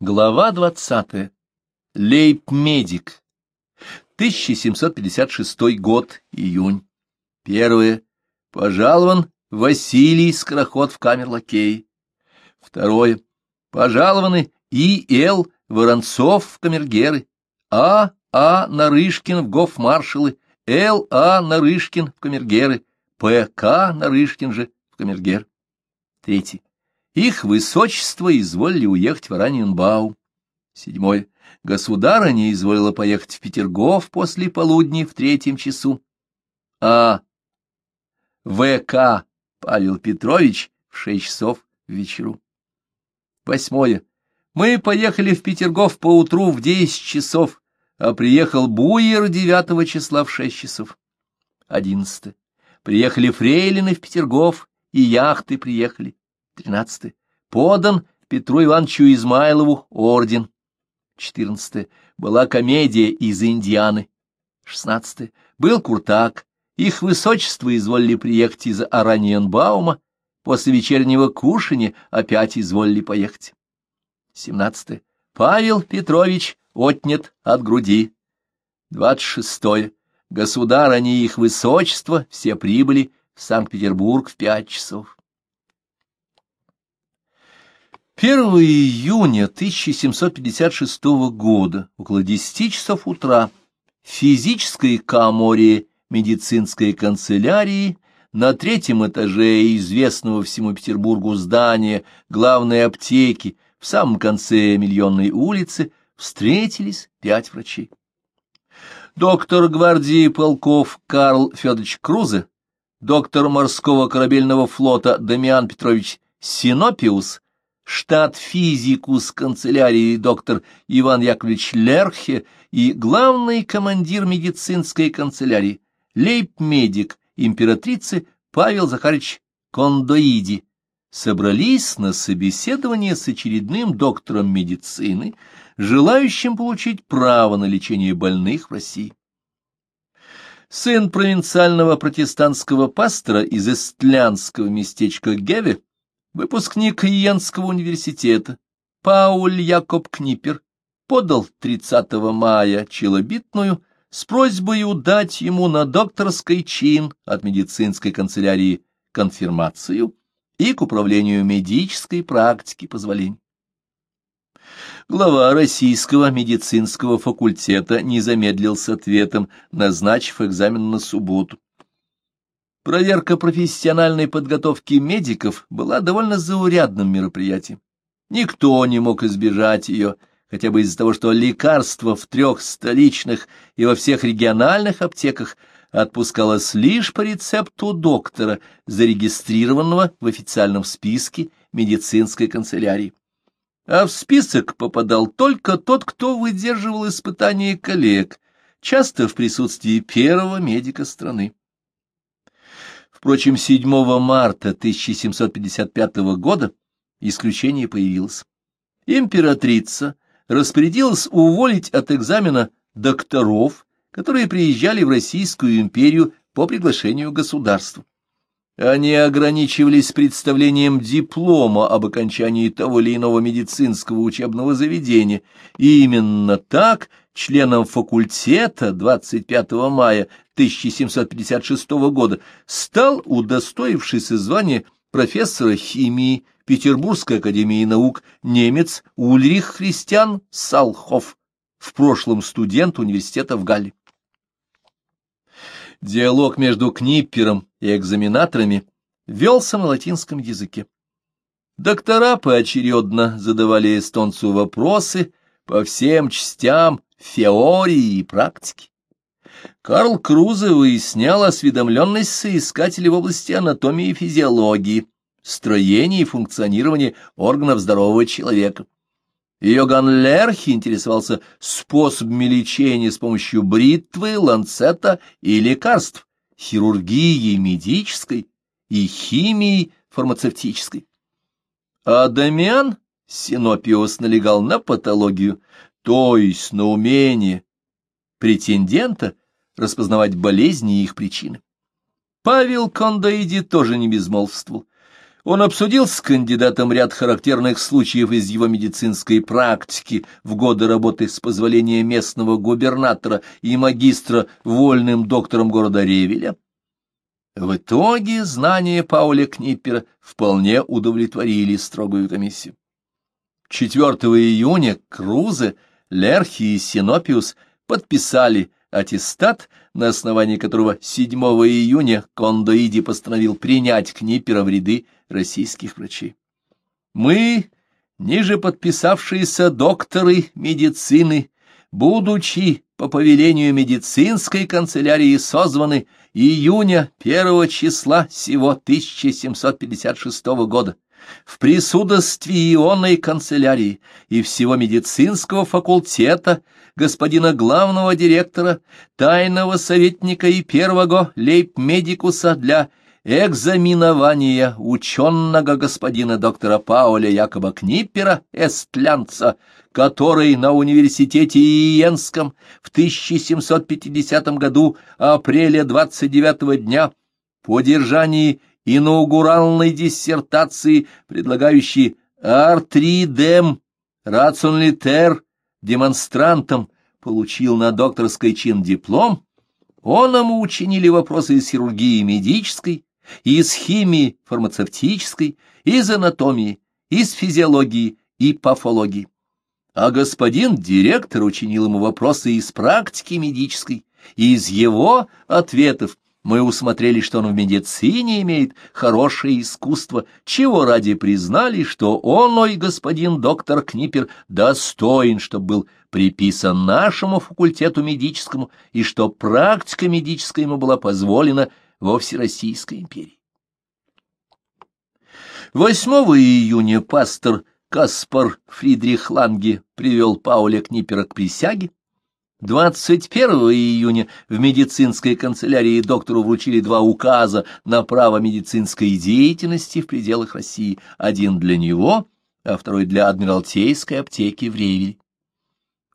Глава 20. Лейб-медик. 1756 год, июнь. Первое. Пожалован Василий Скороход в камерлакей. Второе. Пожалованы И. Л. Воронцов в камергеры. А. А. Нарышкин в гофмаршалы. Л. А. Нарышкин в камергеры. П. К. Нарышкин же в камергер. Третье. Их высочество изволили уехать в Ораньенбаум. Седьмое. Государыня изволила поехать в Петергоф после полудня в третьем часу. А. В.К. Павел Петрович в шесть часов вечеру. Восьмое. Мы поехали в Петергоф поутру в десять часов, а приехал Буер девятого числа в шесть часов. Одиннадцатое. Приехали фрейлины в Петергоф, и яхты приехали. Тринадцатое. Подан Петру Ивановичу Измайлову орден. Четырнадцатое. Была комедия из Индианы. Шестнадцатое. Был Куртак. Их высочество изволили приехать из Араньенбаума. После вечернего кушания опять изволили поехать. Семнадцатое. Павел Петрович отнят от груди. Двадцать шестое. Государыня и их высочество все прибыли в Санкт-Петербург в пять часов. 1 июня 1756 года, около 10 часов утра, в физической каморе медицинской канцелярии на третьем этаже известного всему Петербургу здания главной аптеки в самом конце Миллионной улицы встретились пять врачей. Доктор гвардии полков Карл Федорович Крузе, доктор морского корабельного флота Дамиан Петрович Синопиус, штат-физикус канцелярии доктор Иван Яковлевич Лерхе и главный командир медицинской канцелярии, лейб-медик императрицы Павел Захарович Кондоиди, собрались на собеседование с очередным доктором медицины, желающим получить право на лечение больных в России. Сын провинциального протестантского пастора из эстлянского местечка Геве Выпускник Йенского университета Пауль Якоб Книпер подал 30 мая челобитную с просьбой дать ему на докторский чин от медицинской канцелярии конфирмацию и к управлению медической практики позволение. Глава Российского медицинского факультета не замедлил с ответом, назначив экзамен на субботу. Проверка профессиональной подготовки медиков была довольно заурядным мероприятием. Никто не мог избежать ее, хотя бы из-за того, что лекарства в трех столичных и во всех региональных аптеках отпускалось лишь по рецепту доктора, зарегистрированного в официальном списке медицинской канцелярии. А в список попадал только тот, кто выдерживал испытания коллег, часто в присутствии первого медика страны. Впрочем, 7 марта 1755 года исключение появилось. Императрица распорядилась уволить от экзамена докторов, которые приезжали в Российскую империю по приглашению государства. Они ограничивались представлением диплома об окончании того или иного медицинского учебного заведения, и именно так членом факультета 25 мая 1756 года стал удостоившийся звания профессора химии Петербургской академии наук немец Ульрих Христиан Салхов, в прошлом студент университета в Галле. Диалог между Книппером и экзаменаторами велся на латинском языке. Доктора поочередно задавали эстонцу вопросы по всем частям теории и практики. Карл Крузе выяснял осведомленность соискателей в области анатомии и физиологии, строения и функционирования органов здорового человека. Йоган Лерхи интересовался способами лечения с помощью бритвы, ланцета и лекарств, хирургией медической и химией фармацевтической. А Дамиан Синопиус налегал на патологию, то есть на умение претендента распознавать болезни и их причины. Павел Кондоиди тоже не безмолвствовал. Он обсудил с кандидатом ряд характерных случаев из его медицинской практики в годы работы с позволения местного губернатора и магистра вольным доктором города Ревеля. В итоге знания Пауля Книппера вполне удовлетворили строгую комиссию. 4 июня Крузе, Лерхи и Синопиус подписали аттестат, на основании которого 7 июня Кондоиди постановил принять Книпера в ряды российских врачей. Мы, ниже подписавшиеся докторы медицины, будучи по повелению медицинской канцелярии созваны июня первого числа сего 1756 года, в присутствии ионной канцелярии и всего медицинского факультета господина главного директора, тайного советника и первого лейб-медикуса для экзаменования ученого господина доктора Пауля Якоба Книппера, эстлянца, который на университете Иенском в 1750 году апреля 29 дня по держании инаугуральной диссертации, предлагающей артридем рационлитер демонстрантом, получил на докторской чин диплом, он ему учинили вопросы из хирургии медической, из химии фармацевтической, из анатомии, из физиологии и пафологии. А господин директор учинил ему вопросы из практики медической, и из его ответов мы усмотрели, что он в медицине имеет хорошее искусство, чего ради признали, что он, ой, господин доктор Книпер, достоин, чтобы был приписан нашему факультету медическому, и что практика медическая ему была позволена во Всероссийской империи. 8 июня пастор Каспар Фридрих Ланге привел Пауля Книпера к присяге, 21 июня в медицинской канцелярии доктору вручили два указа на право медицинской деятельности в пределах России, один для него, а второй для Адмиралтейской аптеки в Ревеле.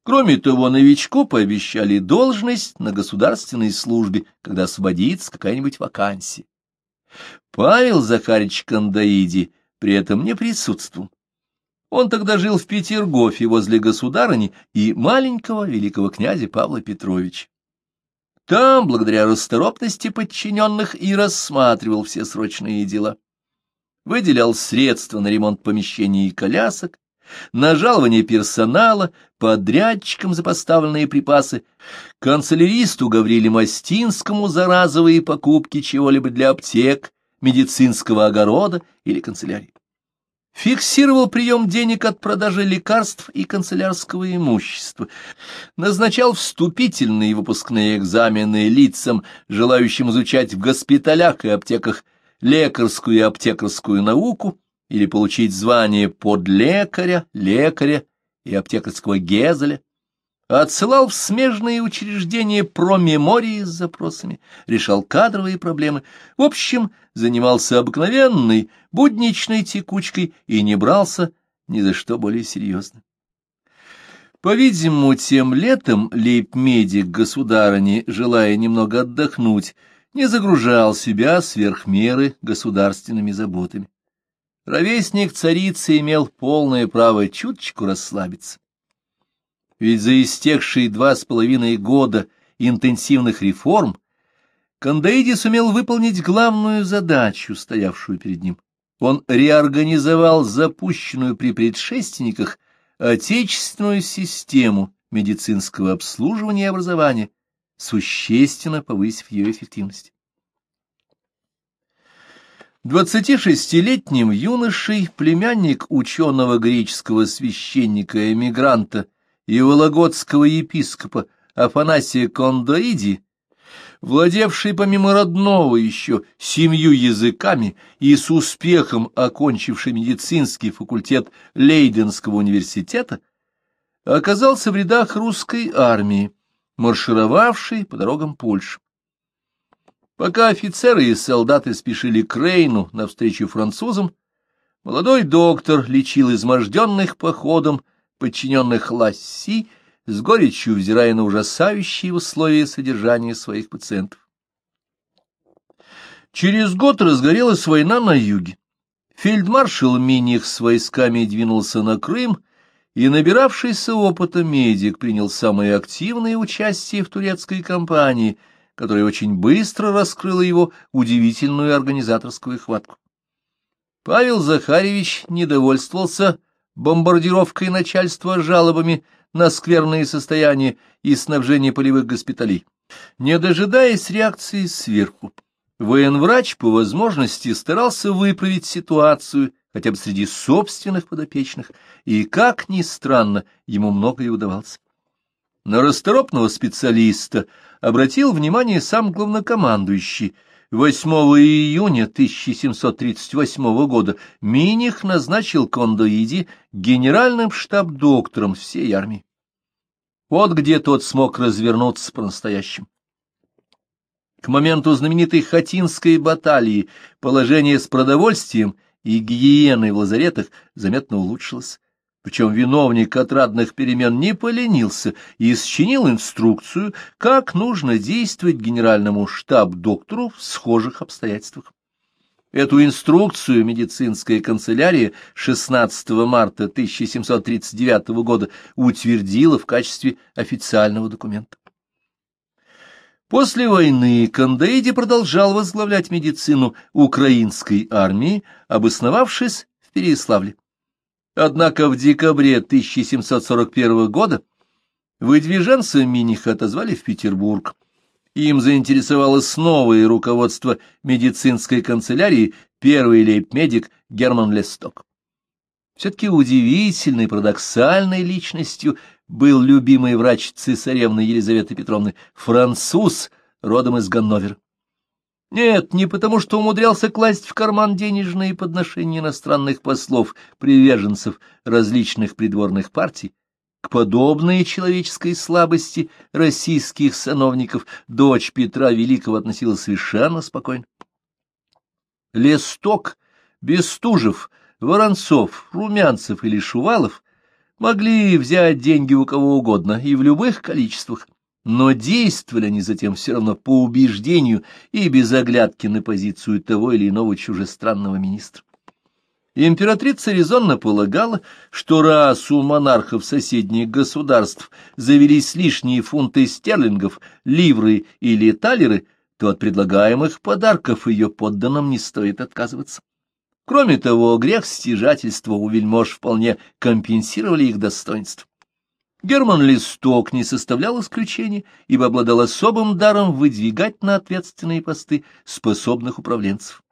Кроме того, новичку пообещали должность на государственной службе, когда освободится какая-нибудь вакансия. Павел Захарич Кандаиди при этом не присутствовал. Он тогда жил в Петергофе возле государыни и маленького великого князя Павла Петровича. Там, благодаря расторопности подчиненных, и рассматривал все срочные дела. Выделял средства на ремонт помещений и колясок, на жалование персонала, подрядчикам за поставленные припасы, канцеляристу Гавриле Мастинскому за разовые покупки чего-либо для аптек, медицинского огорода или канцелярии фиксировал прием денег от продажи лекарств и канцелярского имущества, назначал вступительные и выпускные экзамены лицам, желающим изучать в госпиталях и аптеках лекарскую и аптекарскую науку или получить звание подлекаря, лекаря и аптекарского гезеля, отсылал в смежные учреждения промемории с запросами, решал кадровые проблемы, в общем, занимался обыкновенной, будничной текучкой и не брался ни за что более серьезно. По-видимому, тем летом лейб-медик государыни, желая немного отдохнуть, не загружал себя сверх меры государственными заботами. Ровесник царицы имел полное право чуточку расслабиться ведь за истекшие два с половиной года интенсивных реформ Кандаиди сумел выполнить главную задачу, стоявшую перед ним. Он реорганизовал запущенную при предшественниках отечественную систему медицинского обслуживания и образования, существенно повысив ее эффективность. 26-летним юношей, племянник ученого греческого священника-эмигранта и вологодского епископа Афанасия Кондоиди, владевший помимо родного еще семью языками и с успехом окончивший медицинский факультет Лейденского университета, оказался в рядах русской армии, маршировавшей по дорогам Польши. Пока офицеры и солдаты спешили к Рейну навстречу французам, молодой доктор лечил изможденных походом подчиненных Ласси, с горечью взирая на ужасающие условия содержания своих пациентов. Через год разгорелась война на юге. Фельдмаршал Миних с войсками двинулся на Крым, и набиравшийся опыта медик принял самое активное участие в турецкой кампании, которая очень быстро раскрыла его удивительную организаторскую хватку. Павел Захаревич недовольствовался бомбардировкой начальства жалобами на скверные состояния и снабжение полевых госпиталей. Не дожидаясь реакции сверху, военврач по возможности старался выправить ситуацию хотя бы среди собственных подопечных, и, как ни странно, ему многое удавалось. На расторопного специалиста обратил внимание сам главнокомандующий. 8 июня 1738 года Миних назначил Кондоиди генеральным штаб-доктором всей армии. Вот где тот смог развернуться по-настоящему. К моменту знаменитой Хатинской баталии положение с продовольствием и гигиеной в лазаретах заметно улучшилось. Причем виновник отрадных перемен не поленился и счинил инструкцию, как нужно действовать генеральному штаб-доктору в схожих обстоятельствах. Эту инструкцию медицинская канцелярия 16 марта 1739 года утвердила в качестве официального документа. После войны Кандаиди продолжал возглавлять медицину украинской армии, обосновавшись в Переяславле. Однако в декабре 1741 года выдвиженца Миниха отозвали в Петербург. Им заинтересовалось новое руководство медицинской канцелярии, первый лейб-медик Герман Лесток. Все-таки удивительной, парадоксальной личностью был любимый врач цесаревны Елизаветы Петровны, француз, родом из Ганновера. Нет, не потому, что умудрялся класть в карман денежные подношения иностранных послов, приверженцев различных придворных партий, к подобной человеческой слабости российских сановников дочь Петра Великого относилась совершенно спокойно. Лесток, Бестужев, Воронцов, Румянцев или Шувалов могли взять деньги у кого угодно и в любых количествах, но действовали они затем все равно по убеждению и без оглядки на позицию того или иного чужестранного министра. Императрица резонно полагала, что раз у монархов соседних государств завелись лишние фунты стерлингов, ливры или талеры, то от предлагаемых подарков ее подданным не стоит отказываться. Кроме того, грех стяжательства у вельмож вполне компенсировали их достоинство. Герман Листок не составлял исключения, ибо обладал особым даром выдвигать на ответственные посты способных управленцев.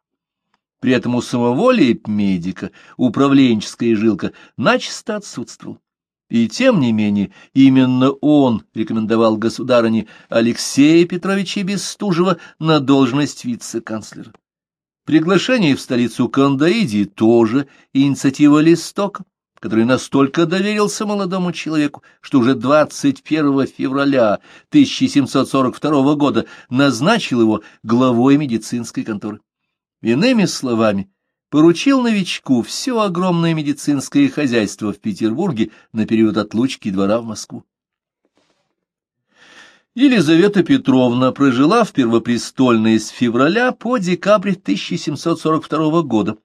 При этом у самого лейб-медика управленческая жилка начисто отсутствовала. И тем не менее, именно он рекомендовал государыне Алексея Петровича Бестужева на должность вице-канцлера. Приглашение в столицу Кандаиди тоже инициатива Листока, который настолько доверился молодому человеку, что уже 21 февраля 1742 года назначил его главой медицинской конторы. Иными словами, поручил новичку все огромное медицинское хозяйство в Петербурге на период отлучки двора в Москву. Елизавета Петровна прожила в Первопрестольной с февраля по декабрь 1742 года.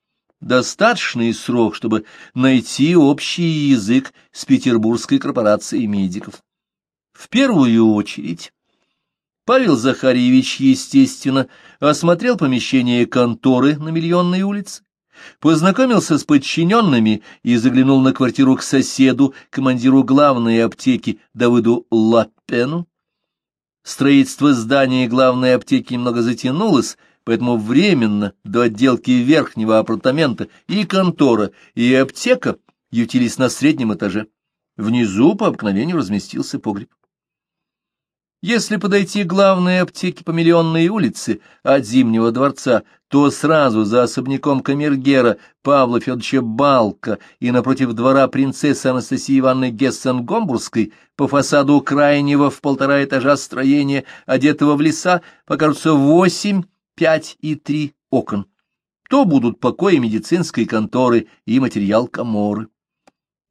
Достаточный срок, чтобы найти общий язык с Петербургской корпорацией медиков. В первую очередь Павел Захарьевич, естественно, осмотрел помещение конторы на Миллионной улице, познакомился с подчиненными и заглянул на квартиру к соседу, командиру главной аптеки Давыду Лаппену. Строительство здания главной аптеки немного затянулось, поэтому временно до отделки верхнего апартамента и контора, и аптека ютились на среднем этаже. Внизу по обыкновению разместился погреб. Если подойти к главной аптеке по Миллионной улице от Зимнего дворца, то сразу за особняком камергера Павла Федоровича Балка и напротив двора принцессы Анастасии Ивановны Гессен-Гомбургской по фасаду крайнего в полтора этажа строения, одетого в леса, покажутся восемь, пять и три окон. То будут покои медицинской конторы и материал коморы.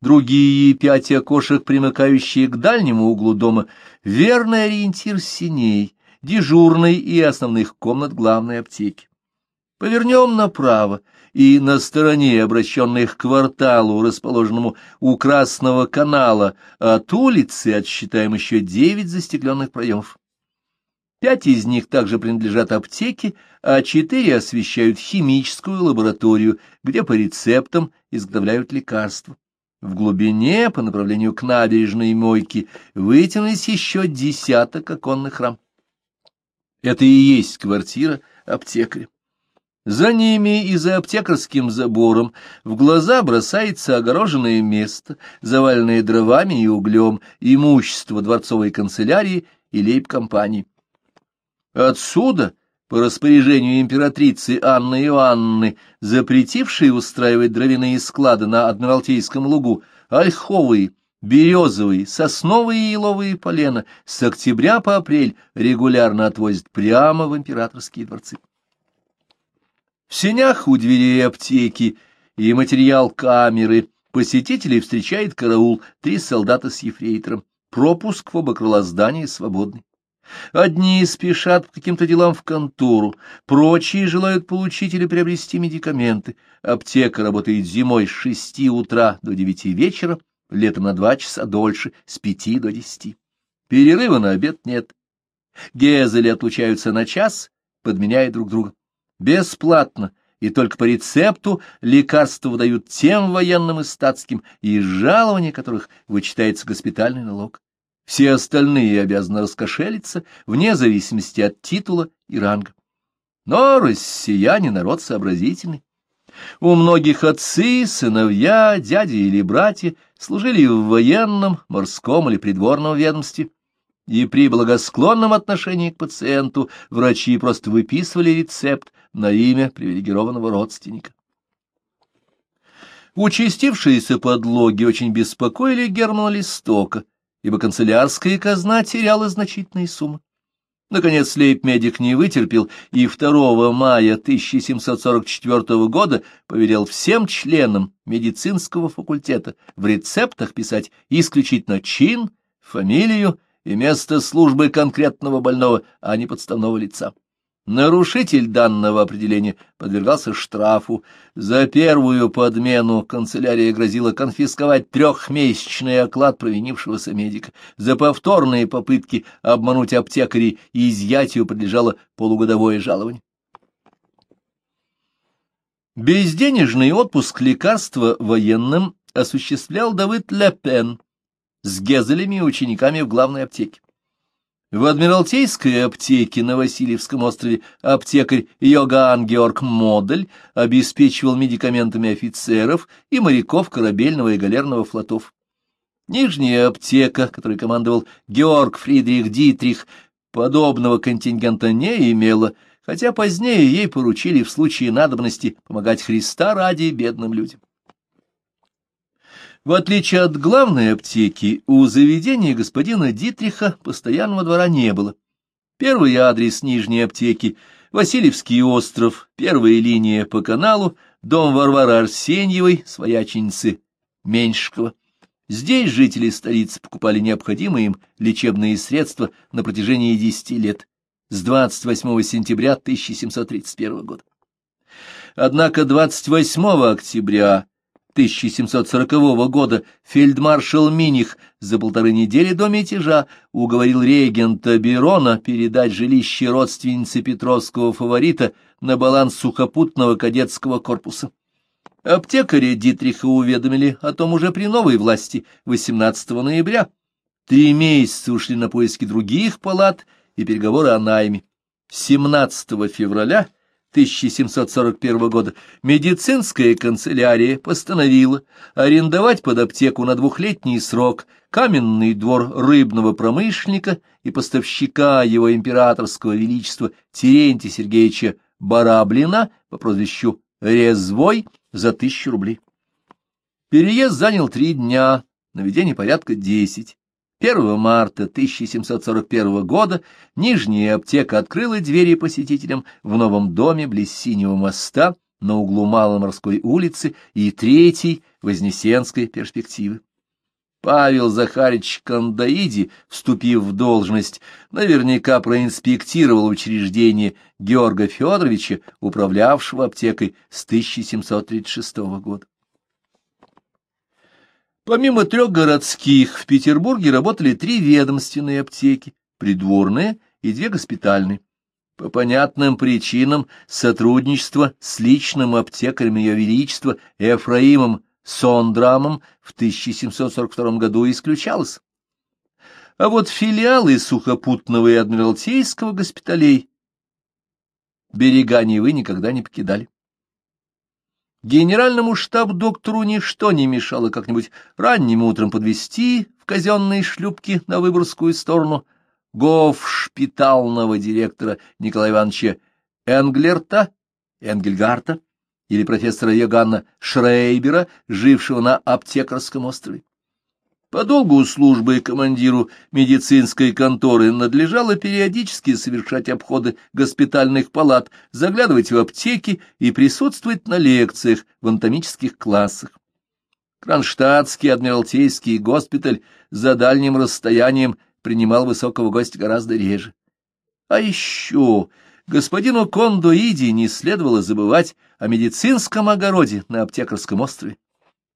Другие пять окошек, примыкающие к дальнему углу дома, верный ориентир синей, дежурной и основных комнат главной аптеки. Повернем направо, и на стороне, обращенной к кварталу, расположенному у Красного канала, от улицы отсчитаем еще девять застекленных проемов. Пять из них также принадлежат аптеке, а четыре освещают химическую лабораторию, где по рецептам изготовляют лекарства. В глубине, по направлению к набережной мойки, вытянулись еще десяток оконных рам. Это и есть квартира аптекаря. За ними и за аптекарским забором в глаза бросается огороженное место, заваленное дровами и углем, имущество дворцовой канцелярии и лейб-компании. Отсюда, по распоряжению императрицы Анны Иоанны, запретившей устраивать дровяные склады на Адмиралтейском лугу, ольховые, березовые, сосновые и еловые полена с октября по апрель регулярно отвозят прямо в императорские дворцы. В сенях у дверей аптеки и материал камеры посетителей встречает караул, три солдата с ефрейтором. Пропуск в оба крыла здания свободный. Одни спешат по каким-то делам в контору, прочие желают получить или приобрести медикаменты. Аптека работает зимой с шести утра до девяти вечера, летом на два часа дольше, с пяти до десяти. Перерыва на обед нет. Гезели отлучаются на час, подменяя друг друга бесплатно, и только по рецепту лекарства выдают тем военным и статским, из жалования которых вычитается госпитальный налог. Все остальные обязаны раскошелиться вне зависимости от титула и ранга. Но россияне народ сообразительный. У многих отцы, сыновья, дяди или братья служили в военном, морском или придворном ведомстве, и при благосклонном отношении к пациенту врачи просто выписывали рецепт на имя привилегированного родственника. Участившиеся подлоги очень беспокоили Германа Листока, ибо канцелярская казна теряла значительные суммы. Наконец лейб-медик не вытерпел и 2 мая 1744 года повелел всем членам медицинского факультета в рецептах писать исключительно чин, фамилию и место службы конкретного больного, а не подставного лица. Нарушитель данного определения подвергался штрафу. За первую подмену канцелярия грозила конфисковать трехмесячный оклад провинившегося медика. За повторные попытки обмануть аптекарей и изъятию подлежало полугодовое жалование. Безденежный отпуск лекарства военным осуществлял Давыд Лепен с Гезелями и учениками в главной аптеке. В Адмиралтейской аптеке на Васильевском острове аптекарь Йоганн Георг Модель обеспечивал медикаментами офицеров и моряков корабельного и галерного флотов. Нижняя аптека, которой командовал Георг Фридрих Дитрих, подобного контингента не имела, хотя позднее ей поручили в случае надобности помогать Христа ради бедным людям. В отличие от главной аптеки, у заведения господина Дитриха постоянного двора не было. Первый адрес нижней аптеки — Васильевский остров, первая линия по каналу, дом Варвары Арсеньевой, свояченицы Меньшикова. Здесь жители столицы покупали необходимые им лечебные средства на протяжении десяти лет, с 28 сентября 1731 года. Однако 28 октября 1740 года фельдмаршал Миних за полторы недели до мятежа уговорил регента Берона передать жилище родственницы Петровского фаворита на баланс сухопутного кадетского корпуса. Аптекари Дитриха уведомили о том уже при новой власти 18 ноября. Три месяца ушли на поиски других палат и переговоры о найме. 17 февраля 1741 года медицинская канцелярия постановила арендовать под аптеку на двухлетний срок каменный двор рыбного промышленника и поставщика его императорского величества Терентия Сергеевича Бараблина по прозвищу Резвой за тысячу рублей. Переезд занял три дня, наведение порядка десять. 1 марта 1741 года Нижняя аптека открыла двери посетителям в новом доме близ Синего моста на углу Маломорской улицы и Третьей Вознесенской перспективы. Павел Захарич Кандаиди, вступив в должность, наверняка проинспектировал учреждение Георга Федоровича, управлявшего аптекой с 1736 года. Помимо трех городских, в Петербурге работали три ведомственные аптеки, придворные и две госпитальные. По понятным причинам сотрудничество с личным аптекарем Ее Величества Ефраимом Сондрамом в 1742 году исключалось. А вот филиалы сухопутного и адмиралтейского госпиталей берега Невы никогда не покидали. Генеральному штаб-доктору ничто не мешало как-нибудь ранним утром подвести в казенные шлюпки на Выборгскую сторону гофшпитального директора Николая Ивановича Энглерта, Энгельгарта, или профессора Йоганна Шрейбера, жившего на аптекарском острове. По долгу службы командиру медицинской конторы надлежало периодически совершать обходы госпитальных палат, заглядывать в аптеки и присутствовать на лекциях в анатомических классах. Кронштадтский адмиралтейский госпиталь за дальним расстоянием принимал высокого гостя гораздо реже. А еще господину Кондоиди не следовало забывать о медицинском огороде на аптекарском острове.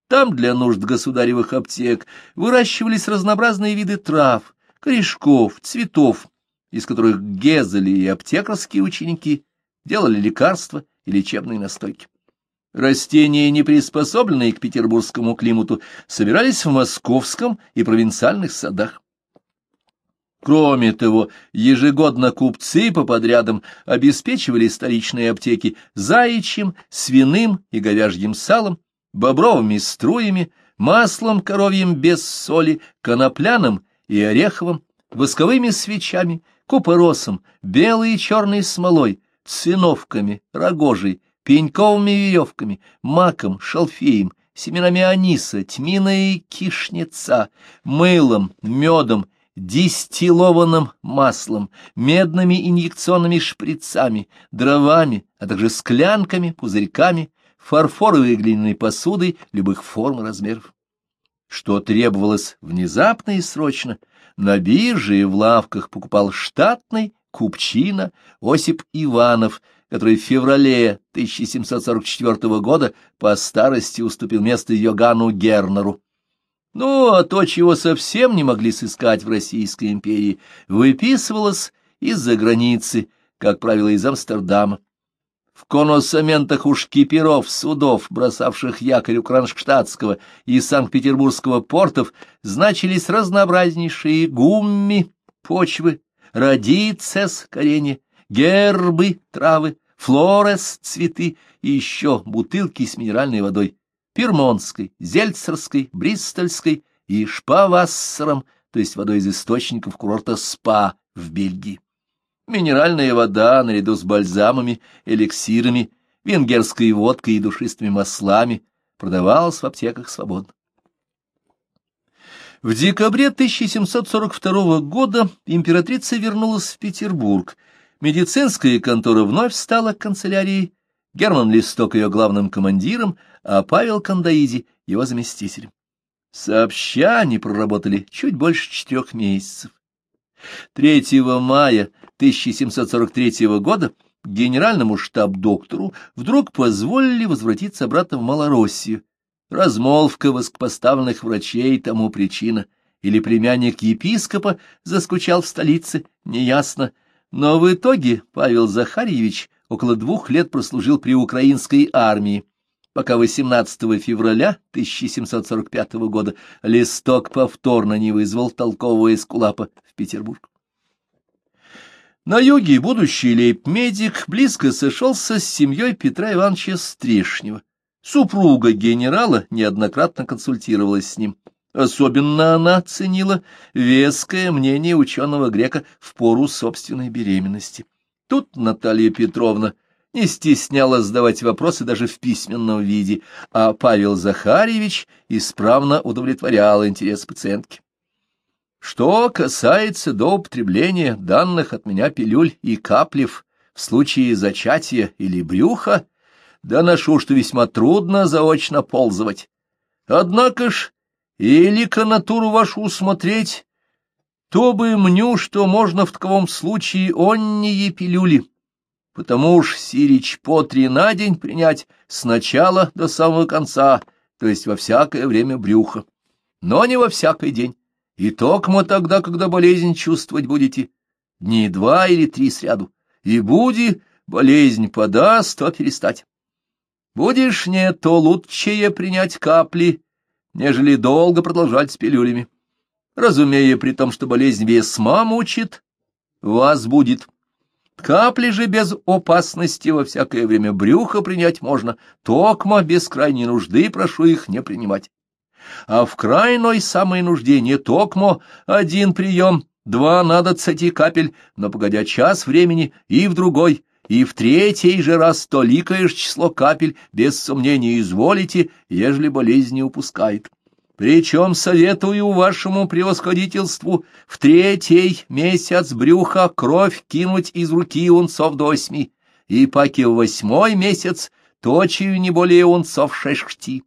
Там для нужд государевых аптек выращивались разнообразные виды трав, корешков, цветов, из которых гезели и аптекарские ученики делали лекарства и лечебные настойки. Растения, не приспособленные к петербургскому климату, собирались в московском и провинциальных садах. Кроме того, ежегодно купцы по подрядам обеспечивали столичные аптеки заячьим, свиным и говяжьим салом, бобровыми струями, маслом коровьим без соли, конопляным и ореховым, восковыми свечами, купоросом, белой и черной смолой, циновками, рогожей, пеньковыми веревками, маком, шалфеем, семенами аниса, тмина и кишница, мылом, медом дистиллованным маслом, медными инъекционными шприцами, дровами, а также склянками, пузырьками, фарфоровой и глиняной посудой любых форм и размеров. Что требовалось внезапно и срочно, на бирже и в лавках покупал штатный купчина Осип Иванов, который в феврале 1744 года по старости уступил место Йоганну Гернеру. Ну, а то, чего совсем не могли сыскать в Российской империи, выписывалось из-за границы, как правило, из Амстердама. В коносаментах у шкиперов судов, бросавших якорь у Кронштадтского и Санкт-Петербургского портов, значились разнообразнейшие гумми, почвы, радицес, коренья, гербы, травы, флорес, цветы и еще бутылки с минеральной водой. Пермонской, Зельцерской, Бристольской и Шпавассером, то есть водой из источников курорта Спа в Бельгии. Минеральная вода наряду с бальзамами, эликсирами, венгерской водкой и душистыми маслами продавалась в аптеках свободно. В декабре 1742 года императрица вернулась в Петербург. Медицинская контора вновь стала канцелярией Герман Листок ее главным командиром, а Павел Кандаиди — его заместителем. Сообща они проработали чуть больше четырех месяцев. 3 мая 1743 года генеральному штаб-доктору вдруг позволили возвратиться обратно в Малороссию. Размолвка воскопоставленных врачей тому причина. Или племянник епископа заскучал в столице, неясно. Но в итоге Павел Захарьевич около двух лет прослужил при украинской армии, пока 18 февраля 1745 года листок повторно не вызвал толкового эскулапа в Петербург. На юге будущий лейб-медик близко сошелся с семьей Петра Ивановича Стрешнева. Супруга генерала неоднократно консультировалась с ним. Особенно она ценила веское мнение ученого грека в пору собственной беременности. Тут Наталья Петровна не стеснялась задавать вопросы даже в письменном виде, а Павел Захарьевич исправно удовлетворял интерес пациентки. Что касается до употребления данных от меня пилюль и каплев в случае зачатия или брюха, доношу, что весьма трудно заочно ползывать. Однако ж или-ка натуру вашу усмотреть, то бы мню, что можно в таковом случае онние пилюли, потому уж сирич по три на день принять с начала до самого конца, то есть во всякое время брюха, но не во всякий день, и токмо тогда, когда болезнь чувствовать будете, дни два или три сряду, и буди болезнь подаст, то перестать. Будешь не, то лучшее принять капли, нежели долго продолжать с пилюлями. Разумея при том, что болезнь весьма мучит, вас будет. Капли же без опасности во всякое время брюха принять можно, токмо без крайней нужды прошу их не принимать. А в крайной самой нужде не токмо один прием, два надо цати капель, но погодя час времени и в другой, и в третий же раз толикаешь число капель, без сомнения изволите, ежели болезнь не упускает. Причем советую вашему превосходительству в третий месяц брюха кровь кинуть из руки унцов до восьми, и паки в восьмой месяц точию не более унцов шешти.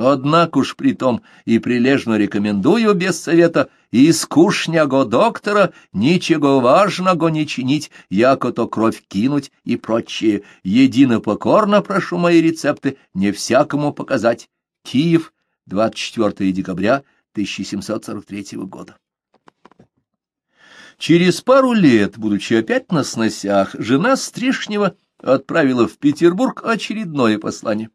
Однако уж при том и прилежно рекомендую без совета и скучняго доктора ничего важного не чинить, яко то кровь кинуть и прочее. Едино покорно прошу мои рецепты не всякому показать. Киев, 24 декабря 1743 года. Через пару лет, будучи опять на сносях, жена Стришнева отправила в Петербург очередное послание.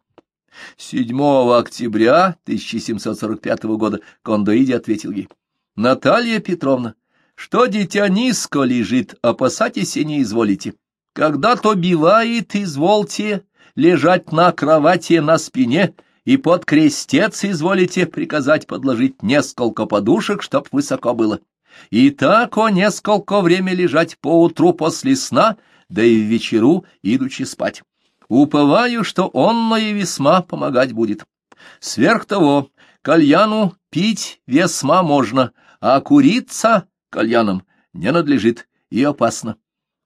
7 октября 1745 года Кондоиди ответил ей. «Наталья Петровна, что дитя низко лежит, опасайтесь и не изволите. Когда то бивает, извольте лежать на кровати на спине, и под крестец изволите приказать подложить несколько подушек, чтоб высоко было. И так о несколько время лежать поутру после сна, да и в вечеру, идучи спать. Уповаю, что онное весьма помогать будет. Сверх того, кальяну пить весьма можно, а куриться кальяном не надлежит и опасно.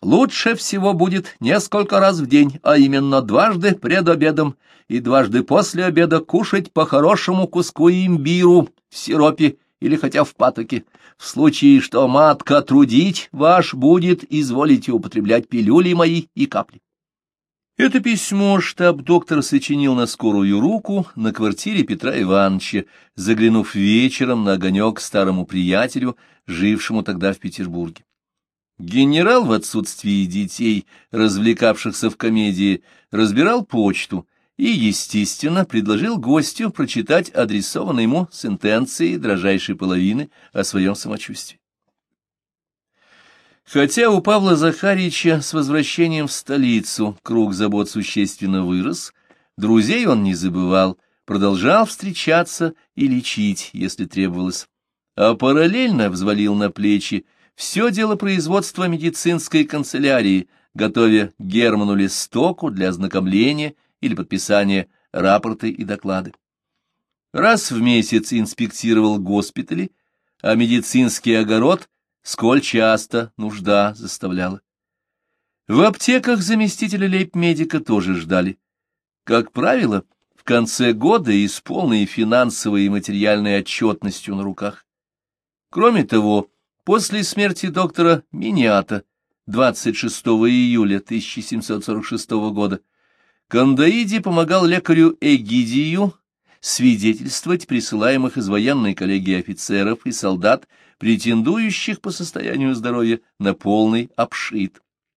Лучше всего будет несколько раз в день, а именно дважды пред обедом и дважды после обеда кушать по хорошему куску имбиру в сиропе или хотя в патоке. В случае, что матка трудить ваш будет, изволите употреблять пилюли мои и капли. Это письмо штаб-доктор сочинил на скорую руку на квартире Петра Ивановича, заглянув вечером на огонек старому приятелю, жившему тогда в Петербурге. Генерал в отсутствии детей, развлекавшихся в комедии, разбирал почту и, естественно, предложил гостю прочитать адресованные ему сентенции дрожайшей половины о своем самочувствии. Хотя у Павла Захарича с возвращением в столицу круг забот существенно вырос, друзей он не забывал, продолжал встречаться и лечить, если требовалось, а параллельно взвалил на плечи все дело производства медицинской канцелярии, готовя Герману Листоку для ознакомления или подписания рапорты и доклады. Раз в месяц инспектировал госпитали, а медицинский огород сколь часто нужда заставляла. В аптеках заместителя лейб-медика тоже ждали. Как правило, в конце года и с полной финансовой и материальной отчетностью на руках. Кроме того, после смерти доктора Миниата 26 июля 1746 года Кандаиди помогал лекарю Эгидию свидетельствовать присылаемых из военной коллегии офицеров и солдат претендующих по состоянию здоровья на полный обшит.